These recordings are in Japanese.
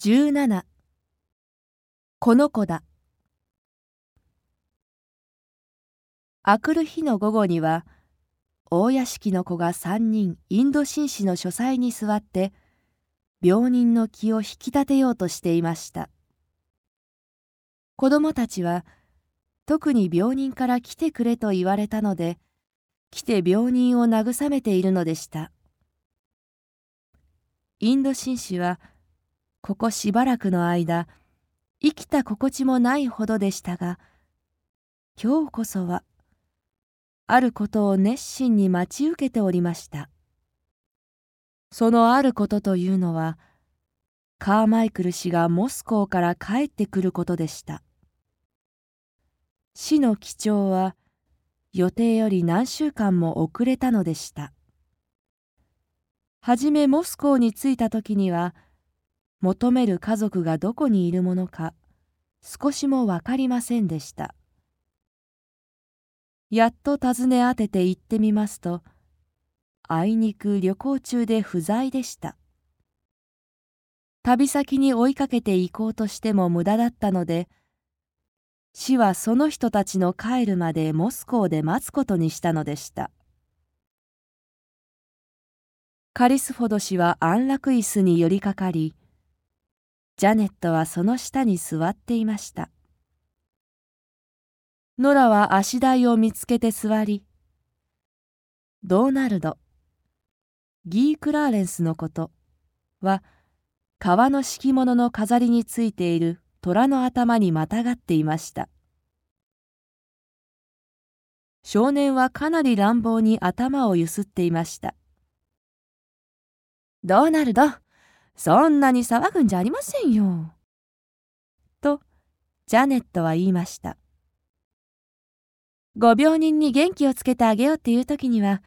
17この子だ。あくる日の午後には大屋敷の子が三人インド紳士の書斎に座って病人の気を引き立てようとしていました。子供たちは特に病人から来てくれと言われたので来て病人を慰めているのでした。インド紳士はここしばらくの間生きた心地もないほどでしたが今日こそはあることを熱心に待ち受けておりました。そのあることというのはカーマイクル氏がモスコーから帰ってくることでした。死の記帳は予定より何週間も遅れたのでした。はじめモスコーに着いた時には求める家族がどこにいるものか少しも分かりませんでした。やっと尋ね当てて行ってみますとあいにく旅行中で不在でした。旅先に追いかけて行こうとしても無駄だったので死はその人たちの帰るまでモスコーで待つことにしたのでした。カリスフォド氏は安楽椅子に寄りかかりジャネットはその下に座っていました。ノラは足台を見つけて座りドーナルドギー・クラーレンスのことは革の敷物の飾りについている虎の頭にまたがっていました。少年はかなり乱暴に頭をゆすっていました。ドーナルドそんなに騒ぐんじゃありませんよ。と、ジャネットは言いました。ご病人に元気をつけてあげようっていう時には、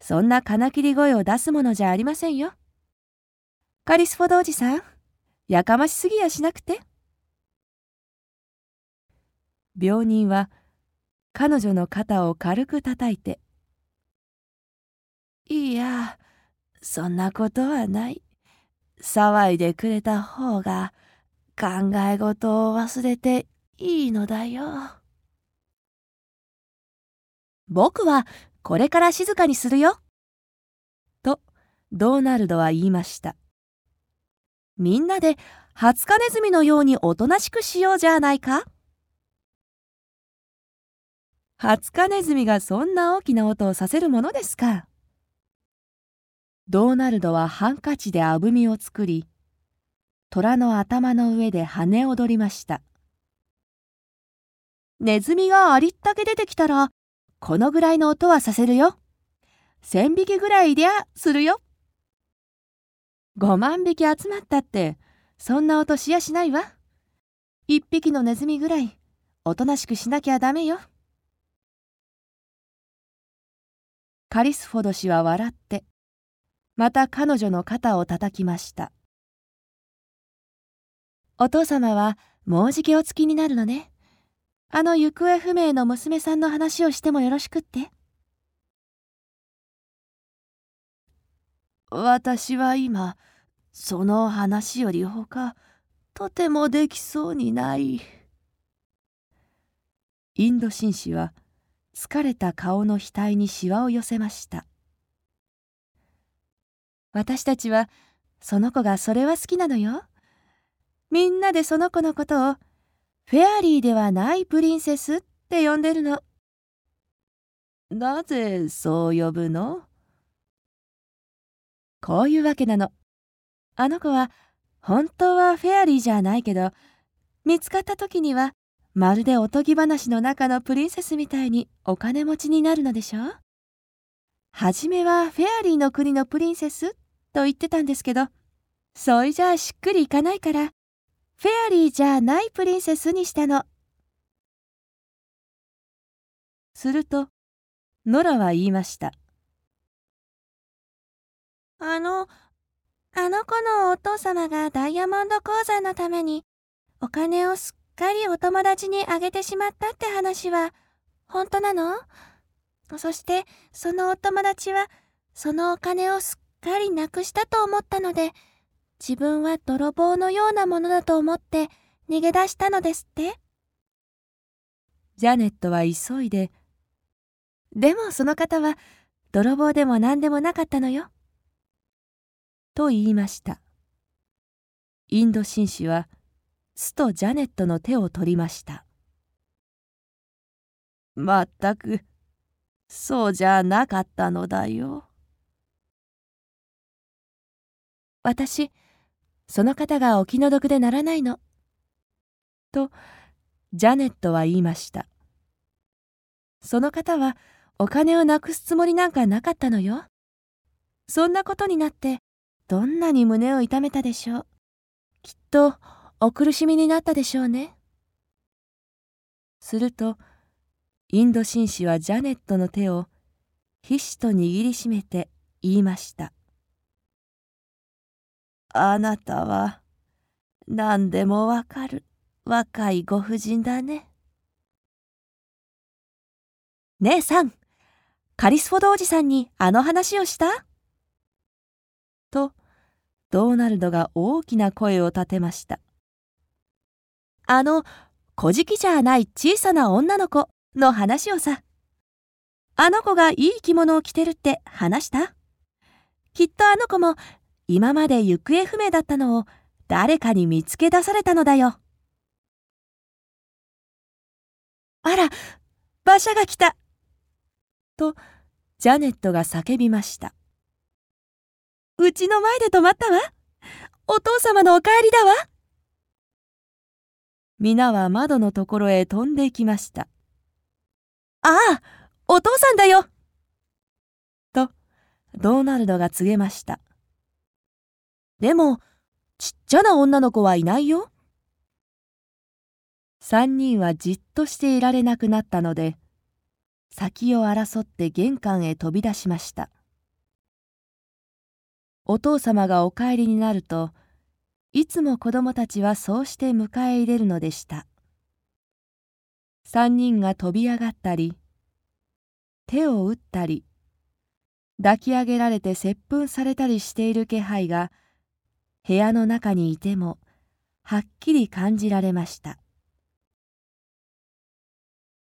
そんな金切り声を出すものじゃありませんよ。カリスフォドおじさん、やかましすぎやしなくて。病人は彼女の肩を軽く叩いて、いや、そんなことはない。騒いでくれた方が考え事を忘れていいのだよ。僕はこれから静かにするよ。とドーナルドは言いました。みんなでハツカネズミのようにおとなしくしようじゃないか。ハツカネズミがそんな大きな音をさせるものですか。ドーナルドはハンカチであぶみを作り虎の頭の上で跳ね踊りました。ネズミがありったけ出てきたらこのぐらいの音はさせるよ。千匹ぐらいでゃするよ。5万匹集まったってそんな音しやしないわ。一匹のネズミぐらいおとなしくしなきゃダメよ。カリスフォド氏は笑ってまた彼女の肩を叩きました。お父様はもうじきお付きになるのね。あの行方不明の娘さんの話をしてもよろしくって。私は今その話よりほかとてもできそうにない。インド紳士は疲れた顔の額にしわを寄せました。私たちはその子がそれは好きなのよ。みんなでその子のことをフェアリーではないプリンセスって呼んでるの。なぜそう呼ぶの？こういうわけなの。あの子は本当はフェアリーじゃないけど見つかった時にはまるでおとぎ話の中のプリンセスみたいにお金持ちになるのでしょ？はじめはフェアリーの国のプリンセスと言ってたんですけど、そいじゃあしっくりいかないから、フェアリーじゃないプリンセスにしたの。すると、ノラは言いました。あの、あの子のお父様がダイヤモンド鉱山のためにお金をすっかりお友達にあげてしまったって話は本当なの？そしてそのお友達はそのお金をすっかりなくしたと思ったので、自分は泥棒のようなものだと思って逃げ出したのですってジャネットは急いで、でもその方は泥棒でも何でもなかったのよ。と言いました。インド紳士は、スとジャネットの手を取りました。まったく、そうじゃなかったのだよ。私、その方がお気の毒でならないの。と、ジャネットは言いました。その方はお金をなくすつもりなんかなかったのよ。そんなことになってどんなに胸を痛めたでしょう。きっとお苦しみになったでしょうね。するとインド紳士はジャネットの手をひしと握りしめて言いました。あなたは何でもわかる若いご婦人だね。姉さん、カリスフォドおじさんにあの話をした？と、ドーナルドが大きな声を立てました。あの、小じきじゃない小さな女の子の話をさ。あの子がいい着物を着てるって話した？きっとあの子も今まで行方不明だったのを誰かに見つけ出されたのだよ。あら、馬車が来たと、ジャネットが叫びました。うちの前で止まったわ。お父様のお帰りだわ。皆は窓のところへ飛んでいきました。ああ、お父さんだよと、ドーナルドが告げました。でも、ちっちゃな女の子はいないよ。三人はじっとしていられなくなったので、先を争って玄関へ飛び出しましたお父様がお帰りになるといつも子供たちはそうして迎え入れるのでした三人が飛び上がったり手を打ったり抱き上げられて接吻されたりしている気配が部屋の中にいてもはっきり感じられました。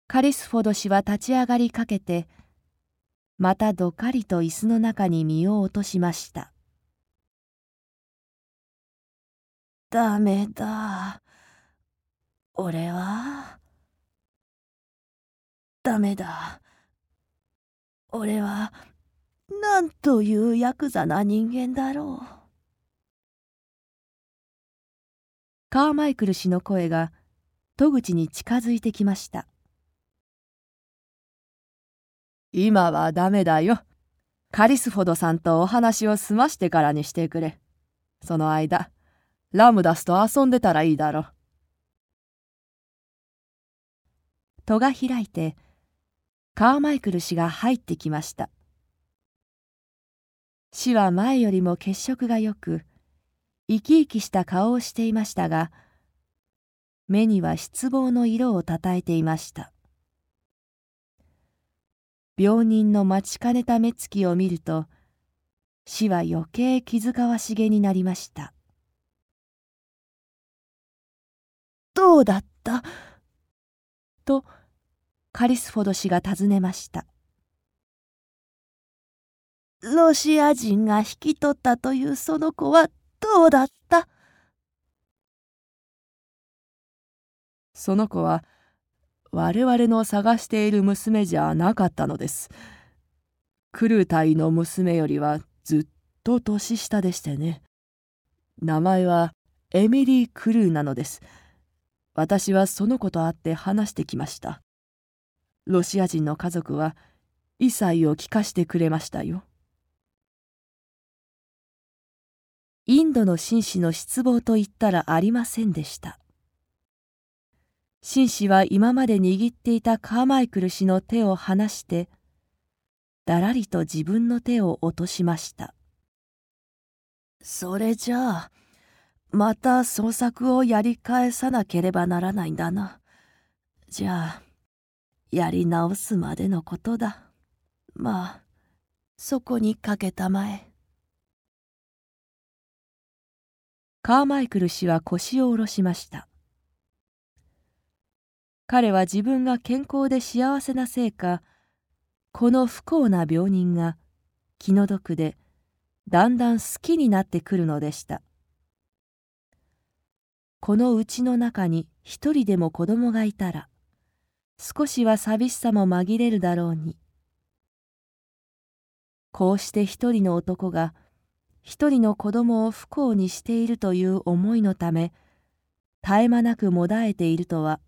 カリスフォド氏は立ち上がりかけてまたどかりと椅子の中に身を落としました「ダメだ。俺はダメだ。俺はなんというヤクザな人間だろう」カーマイクル氏の声が戸口に近づいてきました今はダメだよ。カリスフォドさんとお話を済ましてからにしてくれ。その間、ラムダスと遊んでたらいいだろう。戸が開いて、カーマイクル氏が入ってきました。死は前よりも血色がよく、生き生きした顔をしていましたが、目には失望の色をたたえていました。病人の待ちかねた目つきを見ると死は余計気遣わしげになりました「どうだった?」とカリスフォド氏が尋ねました「ロシア人が引き取ったというその子はどうだった?」その子は我々の探している娘じゃなかったのです。クルー隊の娘よりはずっと年下でしてね。名前はエミリー・クルーなのです。私はその子と会って話してきました。ロシア人の家族は異彩を聞かしてくれましたよ。インドの紳士の失望と言ったらありませんでした。紳士は今まで握っていたカーマイクル氏の手を離してだらりと自分の手を落としました。それじゃあまた捜索をやり返さなければならないんだな。じゃあやり直すまでのことだ。まあそこにかけたまえ。カーマイクル氏は腰を下ろしました。彼は自分が健康で幸せなせいかこの不幸な病人が気の毒でだんだん好きになってくるのでした。このうちの中に一人でも子供がいたら少しは寂しさも紛れるだろうに。こうして一人の男が一人の子供を不幸にしているという思いのため絶え間なくもだえているとは。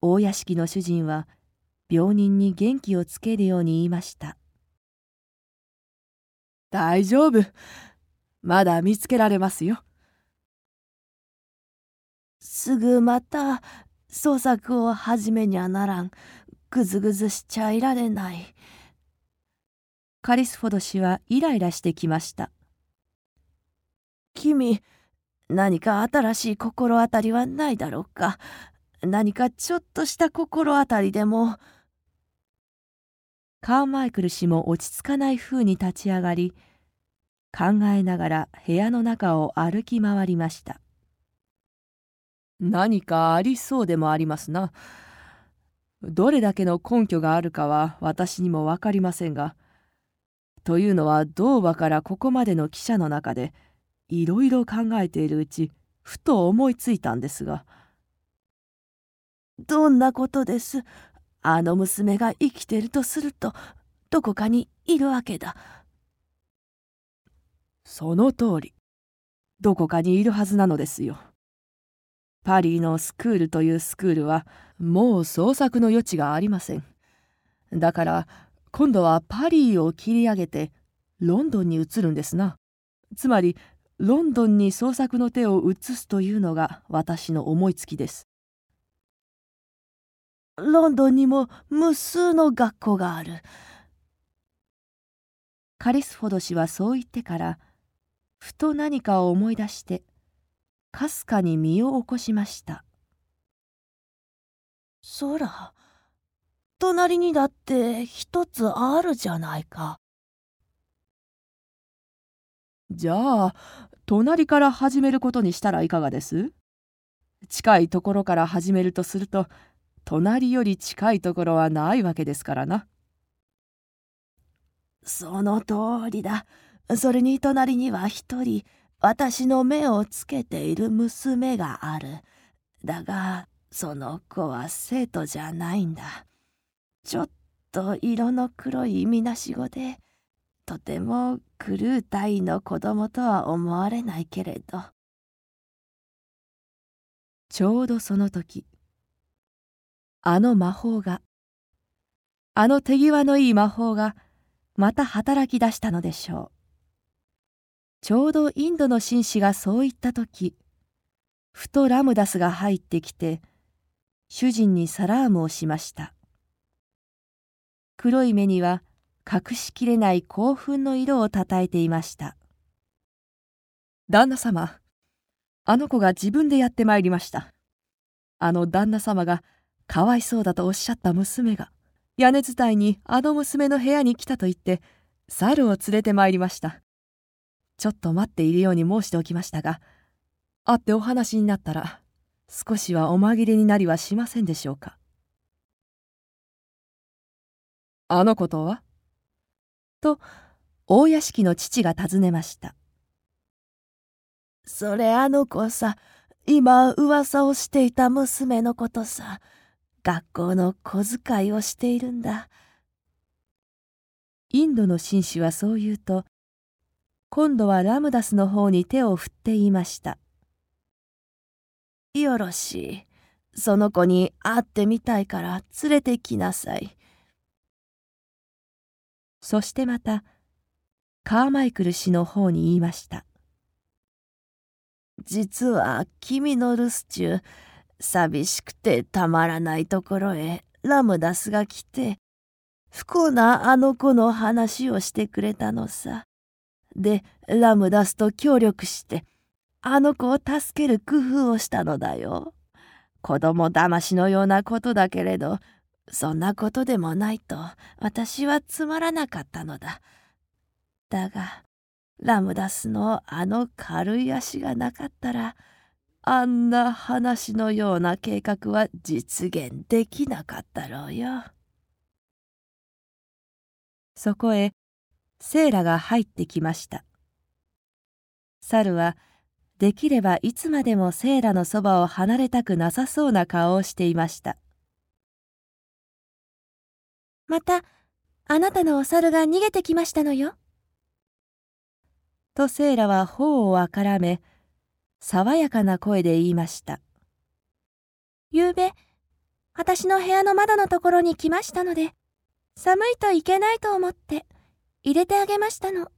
大屋敷の主人は病人に元気をつけるように言いました。大丈夫。まだ見つけられますよ。すぐまた捜索を始めにゃならん。ぐずぐずしちゃいられないカリスフォド氏はイライラしてきました。君何か新しい心当たりはないだろうか？何かちょっとした心当たりでも？カーマイクル氏も落ち着かない風に立ち上がり考えながら部屋の中を歩き回りました。何かありそうでもありますな。どれだけの根拠があるかは私にも分かりませんがというのは童話からここまでの記者の中でいろいろ考えているうちふと思いついたんですが。どんなことです？あの娘が生きてるとするとどこかにいるわけだ。その通り。どこかにいるはずなのですよ。パリのスクールというスクールはもう創作の余地がありません。だから今度はパリを切り上げてロンドンに移るんですな。つまりロンドンに創作の手を移すというのが私の思いつきです。ロンドンにも無数の学校がある。カリスフォド氏はそう言ってからふと何かを思い出してかすかに身を起こしました。空隣にだって一つあるじゃないか。じゃあ隣から始めることにしたらいかがです？近いところから始めるとすると隣より近いところはないわけですからな。その通りだ。それに隣には一人私の目をつけている娘がある。だがその子は生徒じゃないんだ。ちょっと色の黒いみなしごでとても狂う体の子供とは思われないけれど。ちょうどその時あの魔法があの手際のいい魔法がまた働き出したのでしょう。ちょうどインドの紳士がそう言った時ふとラムダスが入ってきて主人にサラームをしました。黒い目には隠しきれない興奮の色をたたえていました。旦那様あの子が自分でやってまいりました。あの旦那様がかわいそうだとおっしゃった娘が屋根伝いにあの娘の部屋に来たと言って猿を連れてまいりました。ちょっと待っているように申しておきましたが会ってお話になったら少しはお紛れになりはしませんでしょうか。あの子とは？と大屋敷の父が尋ねました。それあの子さ今噂をしていた娘のことさ学校の小遣いをしているんだ。インドの紳士はそう言うと今度はラムダスの方に手を振って言いました。よろしい。その子に会ってみたいから連れてきなさい。そしてまたカーマイクル氏の方に言いました実は君の留守中寂しくてたまらないところへラムダスが来て不幸なあの子の話をしてくれたのさ。でラムダスと協力してあの子を助ける工夫をしたのだよ。子供騙しのようなことだけれどそんなことでもないと私はつまらなかったのだ。だがラムダスのあの軽い足がなかったらあんな話のような計画は実現できなかったろうよ。そこへセーラが入ってきました。猿はできればいつまでもセーラのそばを離れたくなさそうな顔をしていました。また、あなたのお猿が逃げてきましたのよ。とセーラは頬をあからめ、爽やかな声で言いました。ゆうべ、私の部屋の窓のところに来ましたので、寒いといけないと思って、入れてあげましたの。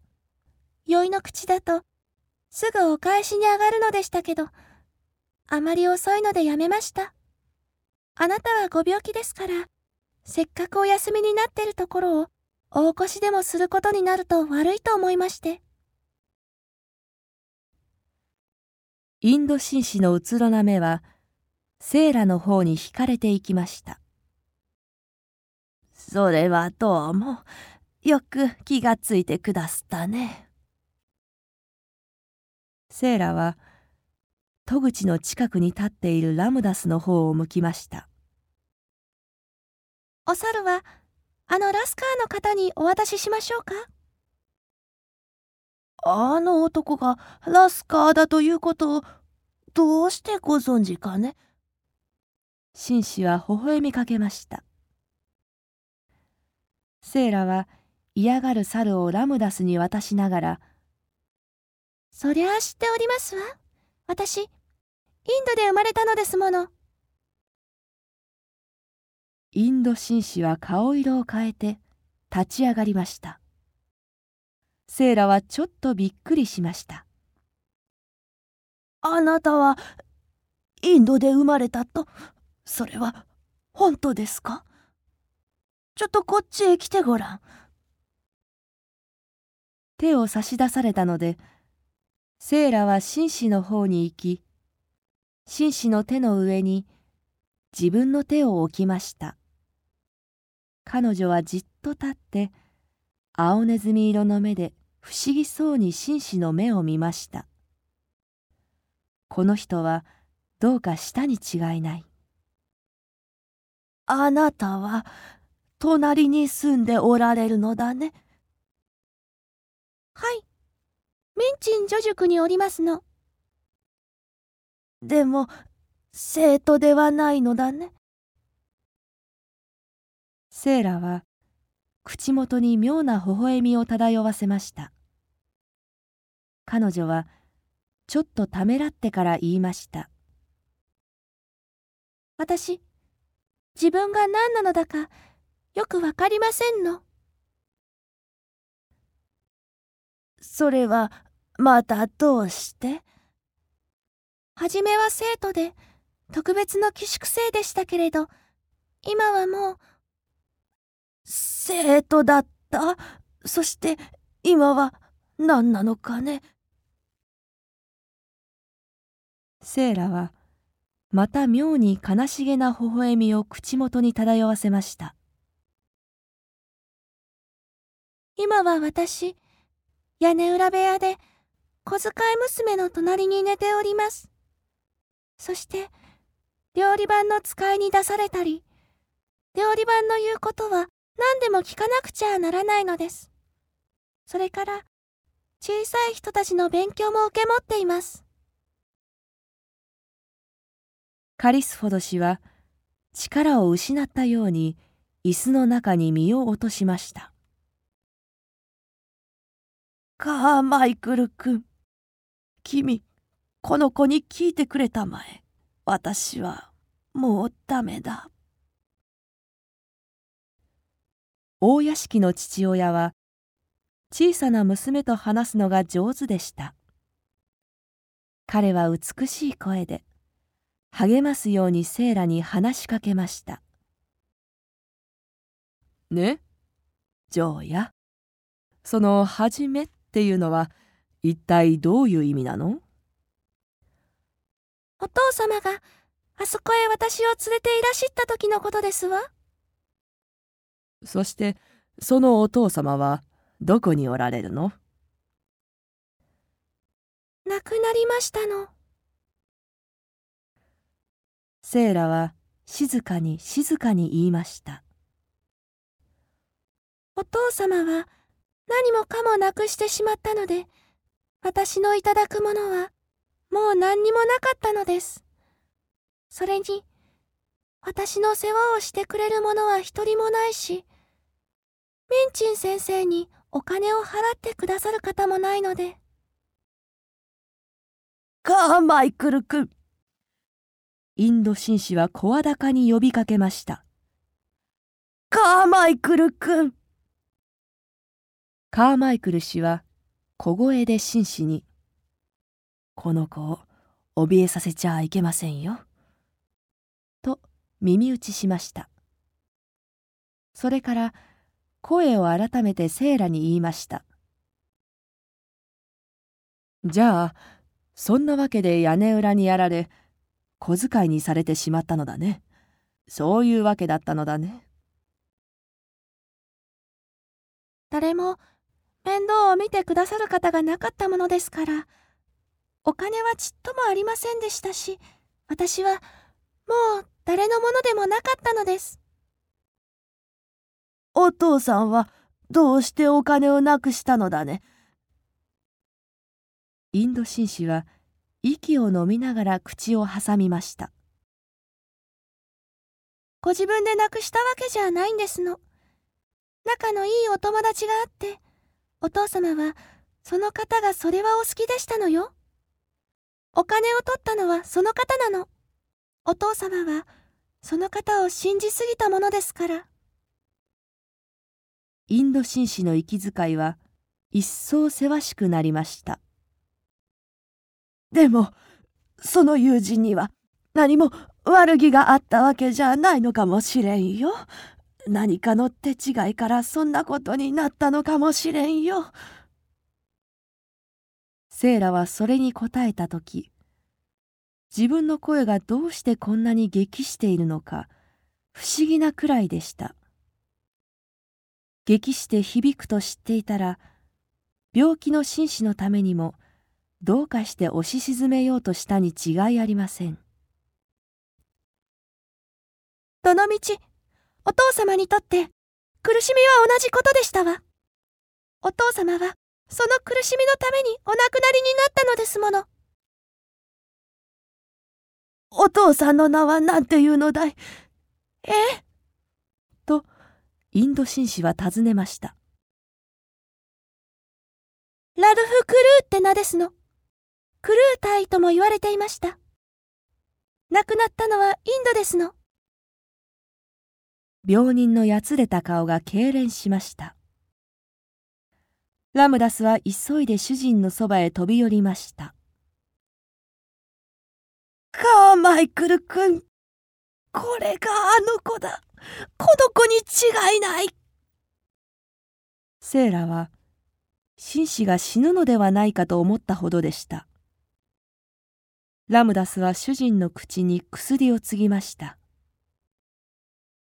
酔いの口だと、すぐお返しに上がるのでしたけど、あまり遅いのでやめました。あなたはご病気ですから、せっかくお休みになってるところを、大越しでもすることになると悪いと思いまして。インド紳士のうつろな目は、セーラの方に惹かれていきました。それはどうも、よく気がついてくだすったね。セーラは戸口の近くに立っているラムダスの方を向きましたお猿はあのラスカーの方にお渡ししましょうか？あの男がラスカーだということをどうしてご存知かね？紳士は微笑みかけましたセーラは嫌がる猿をラムダスに渡しながらそりゃあ知っておりますわ。私、インドで生まれたのですもの。インド紳士は顔色を変えて立ち上がりました。セーラはちょっとびっくりしました。あなたはインドで生まれたと、それは本当ですか？ちょっとこっちへ来てごらん。手を差し出されたので、セーラは紳士の方に行き、紳士の手の上に自分の手を置きました。彼女はじっと立って、青ネズミ色の目で不思議そうに紳士の目を見ました。この人はどうかしたに違いない。あなたは隣に住んでおられるのだね。はい。ミンチン女塾におりますの。でも、生徒ではないのだね。セーラは、口元に妙な微笑みを漂わせました。彼女は、ちょっとためらってから言いました。私、自分が何なのだか、よくわかりませんの。それはまたどうして？はじめは生徒で特別の寄宿生でしたけれど、今はもう。生徒だった？そして今は何なのかね？セーラはまた妙に悲しげな微笑みを口元に漂わせました。今は私、屋根裏部屋で小遣い娘の隣に寝ております。そして、料理番の使いに出されたり、料理番の言うことは何でも聞かなくちゃならないのです。それから、小さい人たちの勉強も受け持っています。カリスフォド氏は力を失ったように椅子の中に身を落としました。カーマイクル君、君、この子に聞いてくれたまえ。私はもうダメだ。大屋敷の父親は小さな娘と話すのが上手でした。彼は美しい声で励ますようにセイラに話しかけました。ね、ジョーや、そのはじめっていうのは一体どういう意味なの？お父様があそこへ私を連れていらっしゃった時のことですわ。そしてそのお父様はどこにおられるの？亡くなりましたの。セーラは静かに静かに言いました。お父様は何もかもなくしてしまったので、私のいただくものはもう何にもなかったのです。それに、私の世話をしてくれる者は一人もないし、ミンチン先生にお金を払ってくださる方もないので。カーマイクル君。インド紳士は声高に呼びかけました。カーマイクル君。カーマイクル氏は小声で紳士に、この子を怯えさせちゃいけませんよ。耳打ちしました。それから声を改めてセーラに言いました。じゃあ、そんなわけで屋根裏にやられ、小遣いにされてしまったのだね。そういうわけだったのだね。誰も面倒を見てくださる方がなかったものですから、お金はちっともありませんでしたし、私はもう誰のものでもなかったのです。お父さんはどうしてお金をなくしたのだね？インド紳士は息を飲みながら口を挟みました。ご自分でなくしたわけじゃないんですの。仲のいいお友達があって、お父様はその方がそれはお好きでしたのよ。お金を取ったのはその方なの。お父様はその方を信じすぎたものですから。インド紳士の息遣いは一層せわしくなりました。でも、その友人には何も悪気があったわけじゃないのかもしれんよ。何かの手違いからそんなことになったのかもしれんよ。セイラはそれに答えた時自分の声がどうしてこんなに激しているのか不思議なくらいでした。激して響くと知っていたら病気の紳士のためにもどうかして押し沈めようとしたに違いありません。どのみちお父様にとって苦しみは同じことでしたわ。お父様はその苦しみのためにお亡くなりになったのですもの。お父さんの名は何ていうのだい？え？とインド紳士は尋ねました。ラルフ・クルーって名ですの。クルー隊とも言われていました。亡くなったのはインドですの。病人のやつれた顔が痙攣しました。ラムダスは急いで主人のそばへ飛び寄りました。カーマイクル君、これがあの子だ。この子に違いない。セーラは紳士が死ぬのではないかと思ったほどでした。ラムダスは主人の口に薬を継ぎました。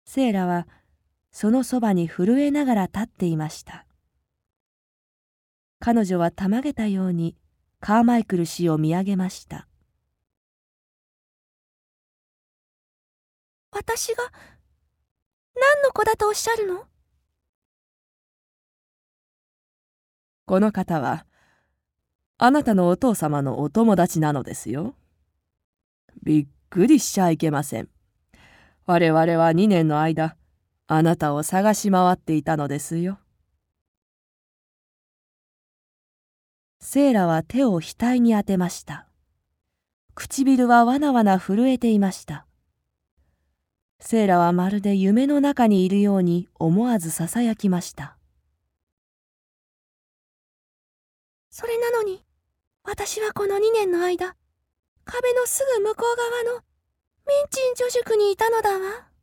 セーラはそのそばに震えながら立っていました。彼女はたまげたようにカーマイクル氏を見上げました。私が何の子だとおっしゃるの？この方は、あなたのお父様のお友達なのですよ。びっくりしちゃいけません。我々は2年の間、あなたを探し回っていたのですよ。セーラは手を額に当てました。唇はわなわな震えていました。セイラはまるで夢の中にいるように思わずささやきました。それなのに、私はこの2年の間、壁のすぐ向こう側のミンチン女塾にいたのだわ。